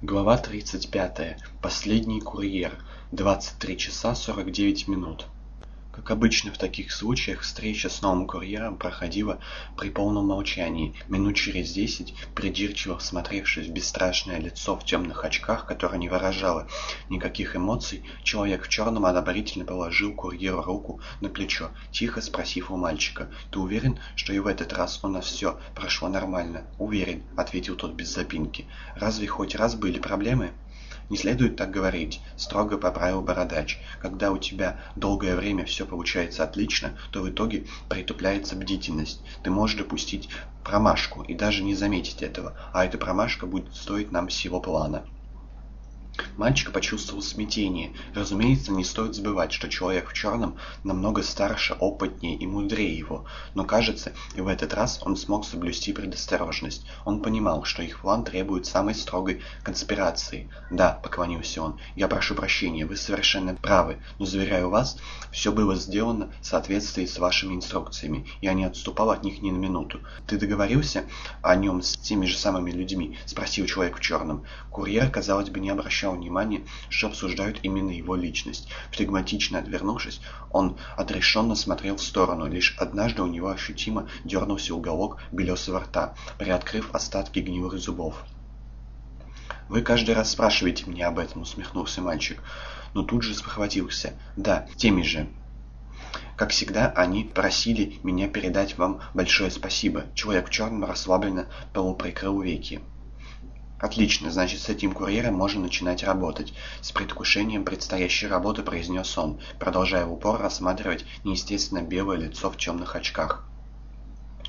Глава 35. Последний курьер. 23 часа 49 минут. Как обычно в таких случаях, встреча с новым курьером проходила при полном молчании. Минут через десять, придирчиво всмотревшись в бесстрашное лицо в темных очках, которое не выражало никаких эмоций, человек в черном одобрительно положил курьеру руку на плечо, тихо спросив у мальчика, «Ты уверен, что и в этот раз у нас все прошло нормально?» «Уверен», — ответил тот без запинки. «Разве хоть раз были проблемы?» «Не следует так говорить», — строго поправил Бородач. «Когда у тебя долгое время все получается отлично, то в итоге притупляется бдительность. Ты можешь допустить промашку и даже не заметить этого, а эта промашка будет стоить нам всего плана». Мальчик почувствовал смятение. Разумеется, не стоит забывать, что человек в черном намного старше, опытнее и мудрее его. Но, кажется, и в этот раз он смог соблюсти предосторожность. Он понимал, что их план требует самой строгой конспирации. «Да», — поклонился он, — «я прошу прощения, вы совершенно правы, но, заверяю вас, все было сделано в соответствии с вашими инструкциями. Я не отступал от них ни на минуту». «Ты договорился о нем с теми же самыми людьми?» — спросил человек в черном. Курьер, казалось бы, не обращал обращал внимания, что обсуждают именно его личность. Флегматично отвернувшись, он отрешенно смотрел в сторону. Лишь однажды у него ощутимо дернулся уголок белесого рта, приоткрыв остатки гнилых зубов. «Вы каждый раз спрашиваете меня об этом», — усмехнулся мальчик, но тут же спохватился. «Да, теми же». Как всегда, они просили меня передать вам большое спасибо. Человек в черном расслабленно полуприкрыл веки. «Отлично, значит, с этим курьером можно начинать работать», — с предвкушением предстоящей работы произнес он, продолжая в упор рассматривать неестественно белое лицо в темных очках.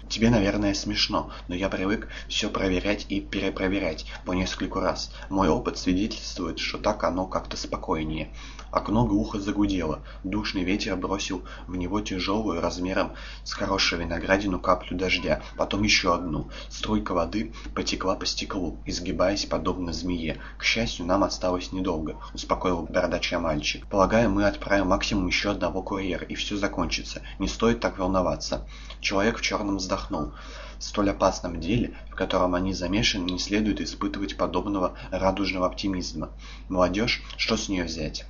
Тебе, наверное, смешно, но я привык все проверять и перепроверять по нескольку раз. Мой опыт свидетельствует, что так оно как-то спокойнее. Окно глухо загудело. Душный ветер бросил в него тяжелую, размером с хорошую виноградину, каплю дождя. Потом еще одну. Струйка воды потекла по стеклу, изгибаясь подобно змее. К счастью, нам осталось недолго, успокоил бородача мальчик. Полагаю, мы отправим максимум еще одного курьера, и все закончится. Не стоит так волноваться. Человек в черном вздохнул. В столь опасном деле, в котором они замешаны, не следует испытывать подобного радужного оптимизма. Молодежь, что с нее взять?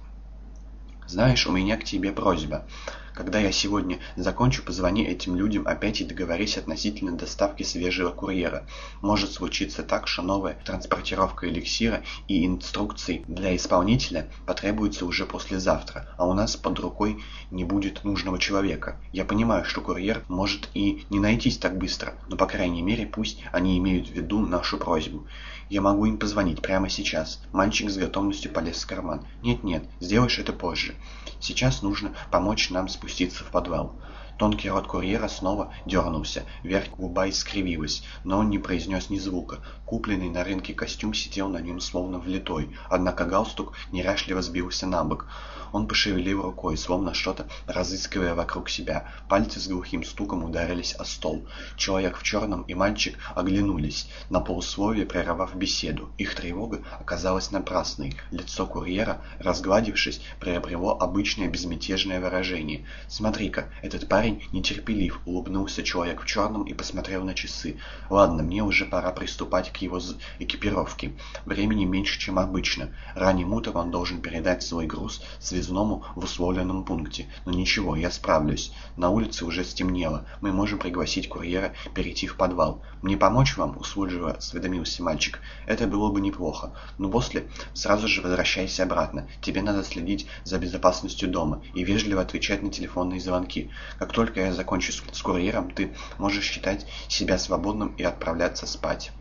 Знаешь, у меня к тебе просьба. Когда я сегодня закончу, позвони этим людям опять и договорись относительно доставки свежего курьера. Может случиться так, что новая транспортировка эликсира и инструкций для исполнителя потребуется уже послезавтра, а у нас под рукой не будет нужного человека. Я понимаю, что курьер может и не найтись так быстро, но по крайней мере пусть они имеют в виду нашу просьбу. Я могу им позвонить прямо сейчас. Мальчик с готовностью полез в карман. Нет-нет, сделаешь это позже. Сейчас нужно помочь нам спуститься в подвал. Тонкий рот курьера снова дернулся, верх губа искривилась, но он не произнес ни звука. Купленный на рынке костюм сидел на нем словно влитой, однако галстук неряшливо сбился на бок. Он пошевелил рукой, словно что-то разыскивая вокруг себя. Пальцы с глухим стуком ударились о стол. Человек в черном и мальчик оглянулись, на полусловие прервав беседу. Их тревога оказалась напрасной. Лицо курьера, разгладившись, приобрело обычное безмятежное выражение. «Смотри-ка, этот парень нетерпелив», — улыбнулся человек в черном и посмотрел на часы. «Ладно, мне уже пора приступать к его экипировке. Времени меньше, чем обычно. Ранним утром он должен передать свой груз связному в условленном пункте. Но ничего, я справлюсь. На улице уже стемнело. Мы можем пригласить курьера перейти в подвал. Мне помочь вам? Услужливо осведомился мальчик. Это было бы неплохо. Но после сразу же возвращайся обратно. Тебе надо следить за безопасностью дома и вежливо отвечать на телефонные звонки. Как только я закончу с курьером, ты можешь считать себя свободным и отправляться спать.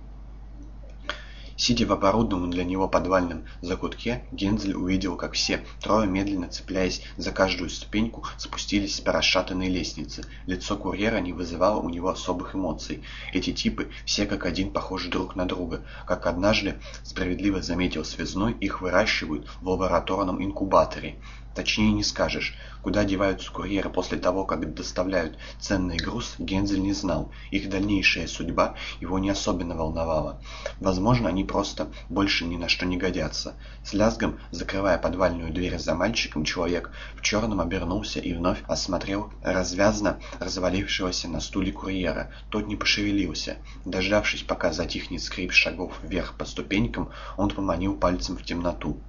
Сидя в оборудованном для него подвальном закутке, Гензель увидел, как все трое, медленно цепляясь за каждую ступеньку, спустились по расшатанной лестнице. Лицо курьера не вызывало у него особых эмоций. Эти типы все как один похожи друг на друга. Как однажды справедливо заметил связной, их выращивают в лабораторном инкубаторе. Точнее не скажешь. Куда деваются курьеры после того, как доставляют ценный груз, Гензель не знал. Их дальнейшая судьба его не особенно волновала. Возможно, они просто больше ни на что не годятся. С лязгом, закрывая подвальную дверь за мальчиком, человек в черном обернулся и вновь осмотрел развязно развалившегося на стуле курьера. Тот не пошевелился. Дождавшись, пока затихнет скрип шагов вверх по ступенькам, он поманил пальцем в темноту.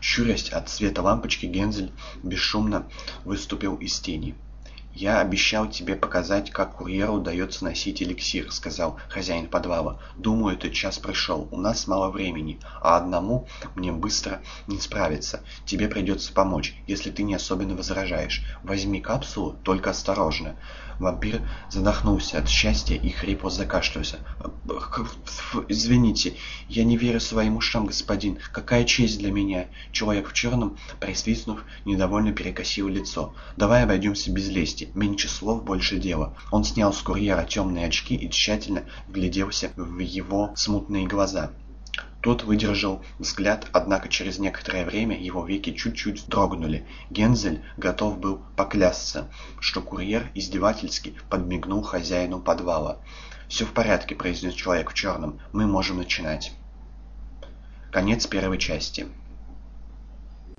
Щурясь от света лампочки, Гензель бесшумно выступил из тени. «Я обещал тебе показать, как курьеру удается носить эликсир», — сказал хозяин подвала. «Думаю, этот час пришел. У нас мало времени, а одному мне быстро не справиться. Тебе придется помочь, если ты не особенно возражаешь. Возьми капсулу, только осторожно». Вампир задохнулся от счастья и хрипло закашлялся. «Извините, я не верю своим ушам, господин. Какая честь для меня!» Человек в черном, присвистнув, недовольно перекосил лицо. «Давай обойдемся без лести. Меньше слов, больше дела». Он снял с курьера темные очки и тщательно вгляделся в его смутные глаза. Тот выдержал взгляд, однако через некоторое время его веки чуть-чуть дрогнули. Гензель готов был поклясться, что курьер издевательски подмигнул хозяину подвала. «Все в порядке», — произнес человек в черном. «Мы можем начинать». Конец первой части.